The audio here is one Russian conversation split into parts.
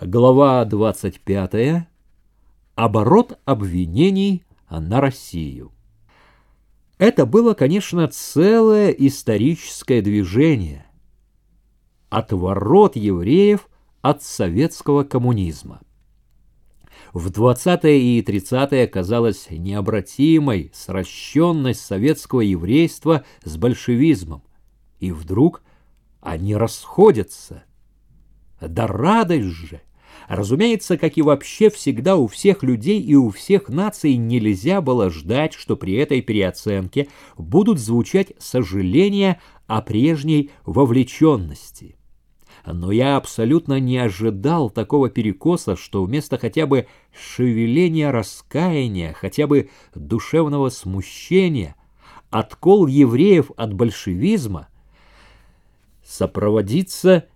Глава 25. Оборот обвинений на Россию. Это было, конечно, целое историческое движение. Отворот евреев от советского коммунизма. В 20-е и 30-е казалась необратимой сращенность советского еврейства с большевизмом. И вдруг они расходятся. Да радость же! Разумеется, как и вообще всегда у всех людей и у всех наций нельзя было ждать, что при этой переоценке будут звучать сожаления о прежней вовлеченности. Но я абсолютно не ожидал такого перекоса, что вместо хотя бы шевеления раскаяния, хотя бы душевного смущения, откол евреев от большевизма сопроводится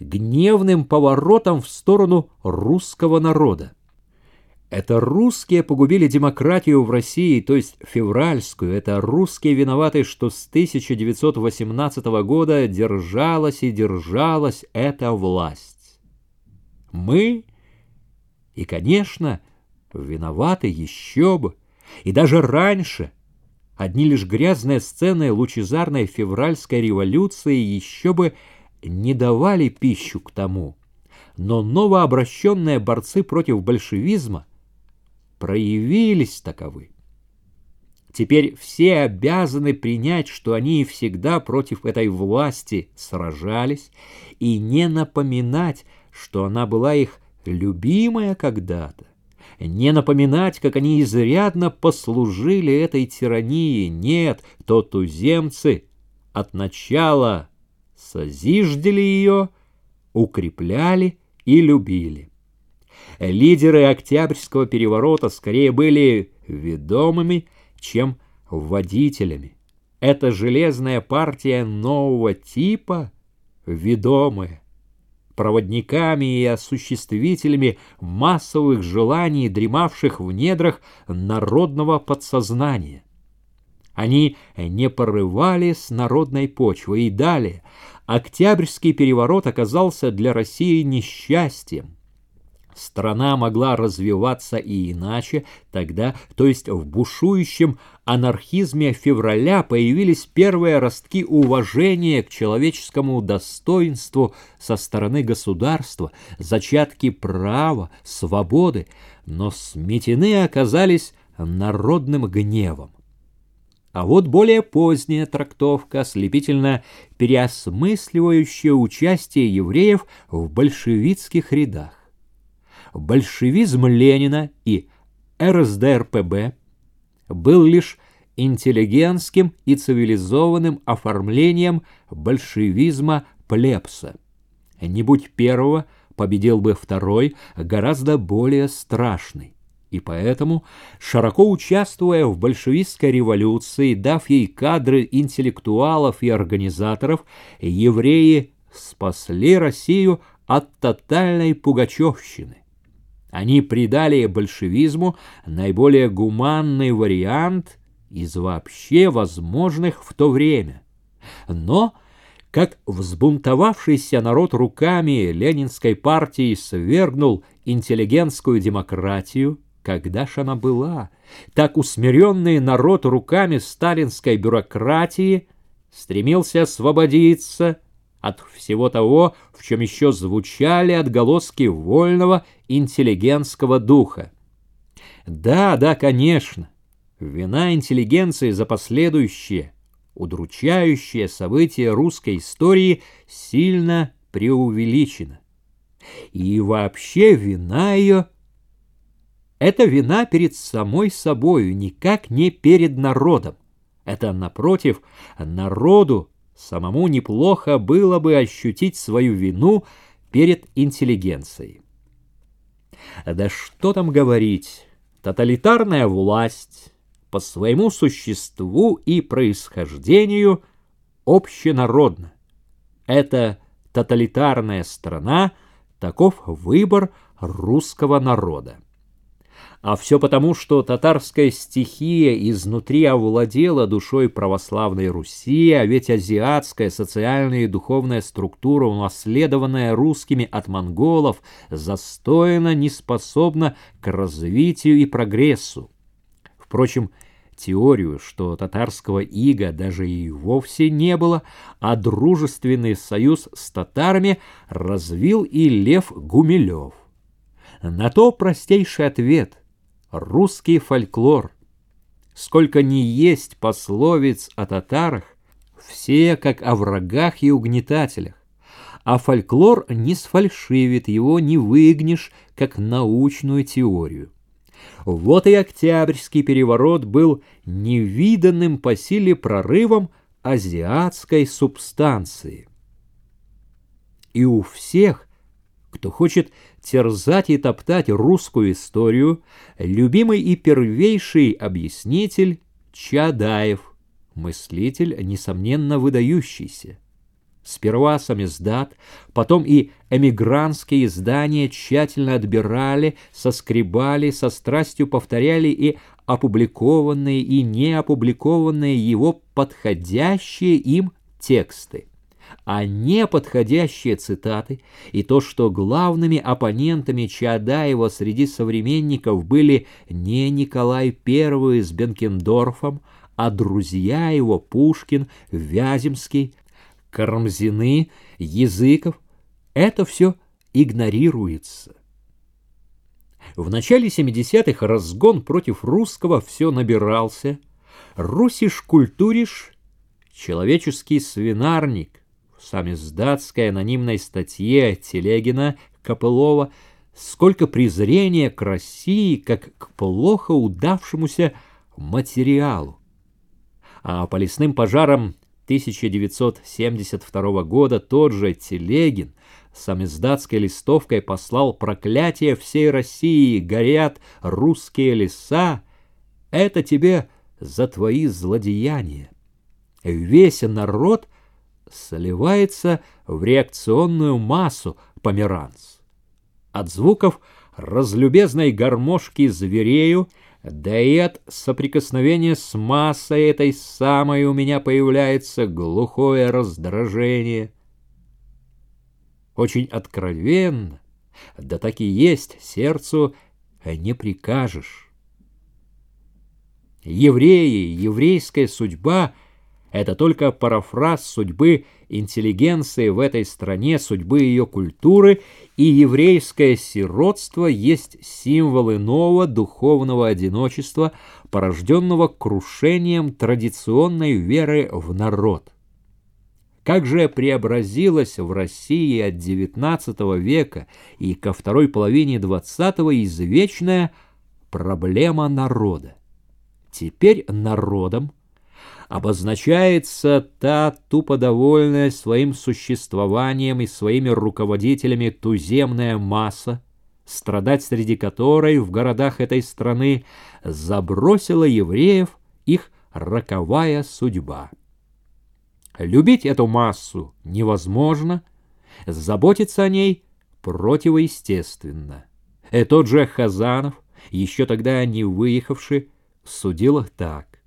гневным поворотом в сторону русского народа. Это русские погубили демократию в России, то есть февральскую. Это русские виноваты, что с 1918 года держалась и держалась эта власть. Мы и, конечно, виноваты еще бы. И даже раньше. Одни лишь грязные сцены лучезарной февральской революции еще бы не давали пищу к тому. Но новообращенные борцы против большевизма проявились таковы. Теперь все обязаны принять, что они всегда против этой власти сражались, и не напоминать, что она была их любимая когда-то, не напоминать, как они изрядно послужили этой тирании. Нет, то туземцы от начала созиждели ее, укрепляли и любили. Лидеры Октябрьского переворота скорее были ведомыми, чем водителями. Эта железная партия нового типа ведомая проводниками и осуществителями массовых желаний, дремавших в недрах народного подсознания. Они не порывали с народной почвы. И далее. Октябрьский переворот оказался для России несчастьем. Страна могла развиваться и иначе, тогда, то есть в бушующем анархизме февраля появились первые ростки уважения к человеческому достоинству со стороны государства, зачатки права, свободы, но сметены оказались народным гневом. А вот более поздняя трактовка, ослепительно переосмысливающая участие евреев в большевистских рядах. Большевизм Ленина и РСДРПБ был лишь интеллигентским и цивилизованным оформлением большевизма плебса. Не будь первого, победил бы второй, гораздо более страшный. И поэтому, широко участвуя в большевистской революции, дав ей кадры интеллектуалов и организаторов, евреи спасли Россию от тотальной пугачевщины. Они придали большевизму наиболее гуманный вариант из вообще возможных в то время. Но, как взбунтовавшийся народ руками ленинской партии свергнул интеллигентскую демократию, когда ж она была, так усмиренный народ руками сталинской бюрократии стремился освободиться от всего того, в чем еще звучали отголоски вольного интеллигентского духа. Да, да, конечно, вина интеллигенции за последующие, удручающие события русской истории сильно преувеличена. И вообще вина ее – это вина перед самой собою, никак не перед народом. Это, напротив, народу самому неплохо было бы ощутить свою вину перед интеллигенцией. Да что там говорить, тоталитарная власть по своему существу и происхождению общенародна. Это тоталитарная страна, таков выбор русского народа. А все потому, что татарская стихия изнутри овладела душой православной Руси, а ведь азиатская социальная и духовная структура, унаследованная русскими от монголов, застояна, не способна к развитию и прогрессу. Впрочем, теорию, что татарского ига даже и вовсе не было, а дружественный союз с татарами развил и Лев Гумилев. На то простейший ответ – русский фольклор. Сколько ни есть пословиц о татарах, все как о врагах и угнетателях. А фольклор не сфальшивит, его не выгнешь, как научную теорию. Вот и Октябрьский переворот был невиданным по силе прорывом азиатской субстанции. И у всех, кто хочет терзать и топтать русскую историю, любимый и первейший объяснитель Чадаев, мыслитель, несомненно, выдающийся. Сперва самиздат, потом и эмигрантские издания тщательно отбирали, соскребали, со страстью повторяли и опубликованные, и неопубликованные его подходящие им тексты а неподходящие цитаты, и то, что главными оппонентами Чаадаева среди современников были не Николай I с Бенкендорфом, а друзья его Пушкин, Вяземский, Карамзины, Языков, это все игнорируется. В начале 70-х разгон против русского все набирался. Русиш культуриш — человеческий свинарник, самиздатской анонимной статье Телегина Копылова сколько презрения к России, как к плохо удавшемуся материалу. А по лесным пожарам 1972 года тот же Телегин самиздатской листовкой послал проклятие всей России, горят русские леса, это тебе за твои злодеяния. Весь народ сливается в реакционную массу померанц. От звуков разлюбезной гармошки зверею, да и от соприкосновения с массой этой самой у меня появляется глухое раздражение. Очень откровенно, да так и есть, сердцу не прикажешь. Евреи, еврейская судьба — это только парафраз судьбы интеллигенции в этой стране, судьбы ее культуры, и еврейское сиротство есть символ иного духовного одиночества, порожденного крушением традиционной веры в народ. Как же преобразилась в России от XIX века и ко второй половине XX извечная проблема народа. Теперь народом обозначается та тупо довольная своим существованием и своими руководителями туземная масса, страдать среди которой в городах этой страны забросила евреев их роковая судьба. Любить эту массу невозможно, заботиться о ней противоестественно. И тот же Хазанов, еще тогда не выехавший, судил так.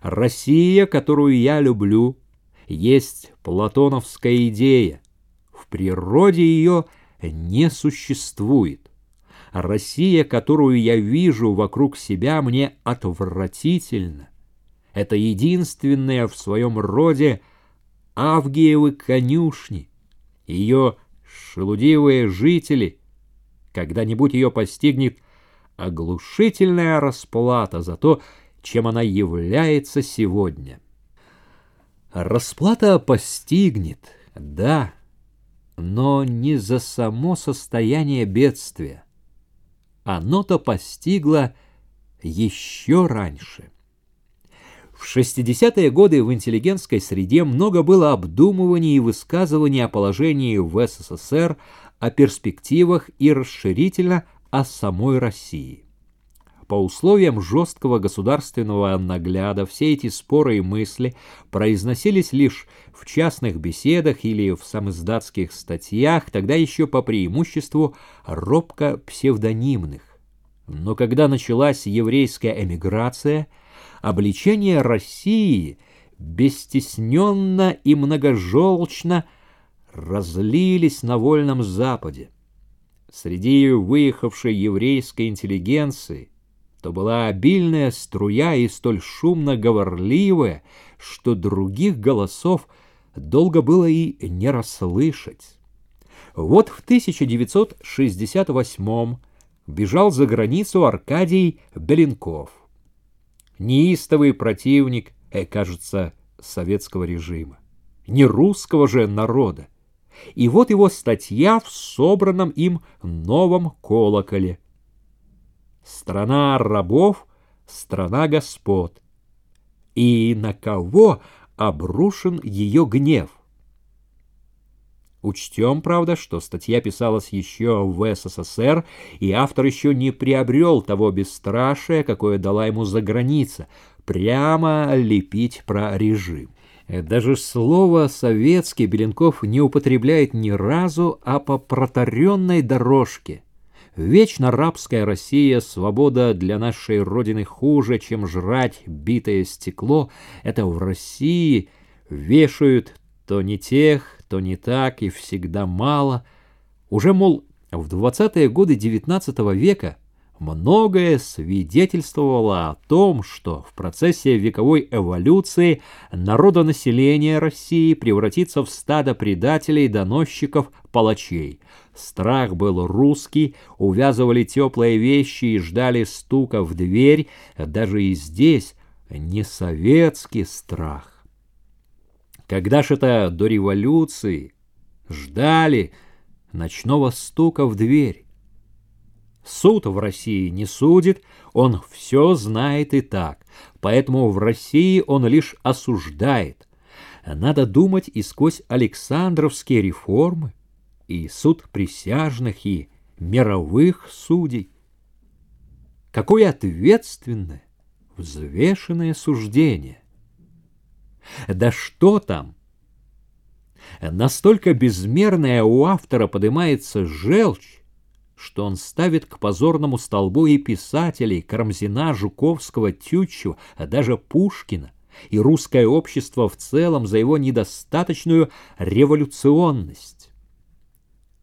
Россия, которую я люблю, есть платоновская идея. В природе ее не существует. Россия, которую я вижу вокруг себя, мне отвратительно. Это единственная в своем роде Авгиевы конюшни, ее шелудивые жители. Когда-нибудь ее постигнет оглушительная расплата за то, чем она является сегодня. Расплата постигнет, да, но не за само состояние бедствия. Оно-то постигло еще раньше. В 60-е годы в интеллигентской среде много было обдумываний и высказываний о положении в СССР, о перспективах и расширительно о самой России. По условиям жесткого государственного нагляда все эти споры и мысли произносились лишь в частных беседах или в самоиздатских статьях, тогда еще по преимуществу робко псевдонимных. Но когда началась еврейская эмиграция, обличение России бестесненно и многожелчно разлились на вольном Западе. Среди выехавшей еврейской интеллигенции то была обильная струя и столь шумно говорливая, что других голосов долго было и не расслышать. Вот в 1968 бежал за границу Аркадий Беленков. Неистовый противник, э, кажется, советского режима, не русского же народа. И вот его статья в собранном им новом колоколе. Страна рабов, страна господ. И на кого обрушен ее гнев? Учтем, правда, что статья писалась еще в СССР, и автор еще не приобрел того бесстрашия, какое дала ему заграница, прямо лепить про режим. Даже слово «советский» Беленков не употребляет ни разу, а по протаренной дорожке. Вечно рабская Россия, свобода для нашей Родины хуже, чем жрать битое стекло. Это в России вешают то не тех, то не так и всегда мало. Уже, мол, в двадцатые годы XIX века многое свидетельствовало о том, что в процессе вековой эволюции народонаселение России превратится в стадо предателей, доносчиков, палачей. Страх был русский, увязывали теплые вещи и ждали стука в дверь, даже и здесь не советский страх. Когда ж это до революции ждали ночного стука в дверь? Суд в России не судит, он все знает и так, поэтому в России он лишь осуждает. Надо думать и сквозь Александровские реформы, и суд присяжных, и мировых судей. Какое ответственное, взвешенное суждение! Да что там! Настолько безмерная у автора поднимается желчь, что он ставит к позорному столбу и писателей Карамзина, Жуковского, Тютчева, а даже Пушкина, и русское общество в целом за его недостаточную революционность.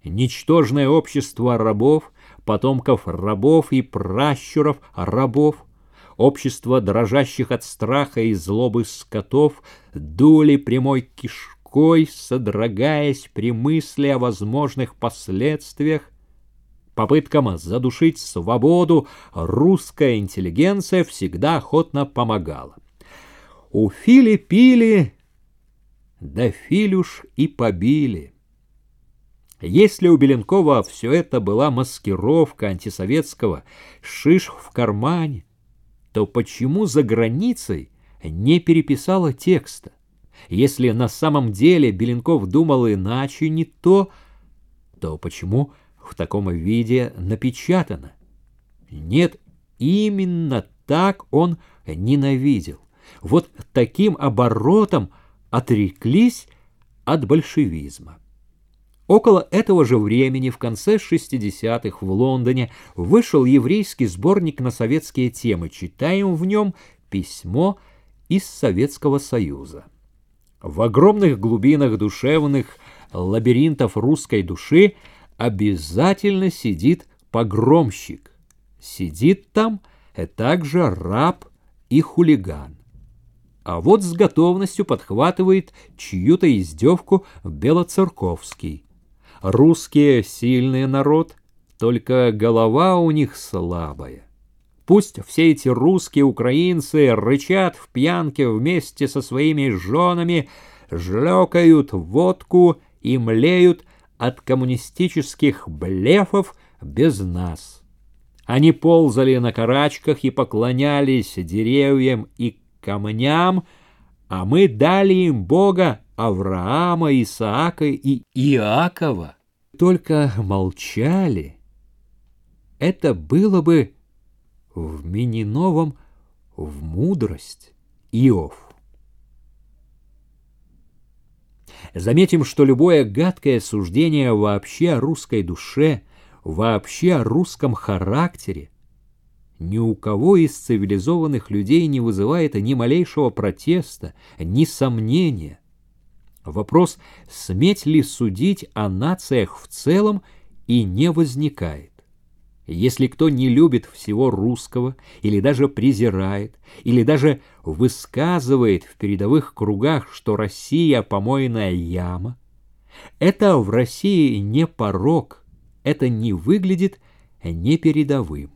Ничтожное общество рабов, потомков рабов и пращуров рабов, общество дрожащих от страха и злобы скотов, дули прямой кишкой, содрогаясь при мысли о возможных последствиях, попыткам задушить свободу русская интеллигенция всегда охотно помогала. У Фили пили, да Филюш и побили. Если у Беленкова все это была маскировка антисоветского «шиш в кармане», то почему за границей не переписала текста? Если на самом деле Беленков думал иначе, не то, то почему в таком виде напечатано. Нет, именно так он ненавидел. Вот таким оборотом отреклись от большевизма. Около этого же времени, в конце 60-х в Лондоне, вышел еврейский сборник на советские темы. Читаем в нем письмо из Советского Союза. В огромных глубинах душевных лабиринтов русской души обязательно сидит погромщик. Сидит там и также раб и хулиган. А вот с готовностью подхватывает чью-то издевку Белоцерковский. Русские сильный народ, только голова у них слабая. Пусть все эти русские украинцы рычат в пьянке вместе со своими женами, жлёкают водку и млеют от коммунистических блефов без нас. Они ползали на карачках и поклонялись деревьям и камням, а мы дали им Бога Авраама, Исаака и Иакова. Только молчали. Это было бы вменено в мудрость Иов. Заметим, что любое гадкое суждение вообще о русской душе, вообще о русском характере ни у кого из цивилизованных людей не вызывает ни малейшего протеста, ни сомнения. Вопрос, сметь ли судить о нациях в целом, и не возникает. Если кто не любит всего русского, или даже презирает, или даже высказывает в передовых кругах, что Россия – помойная яма, это в России не порог, это не выглядит непередовым.